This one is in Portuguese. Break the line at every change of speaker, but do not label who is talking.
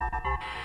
you